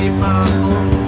be my own.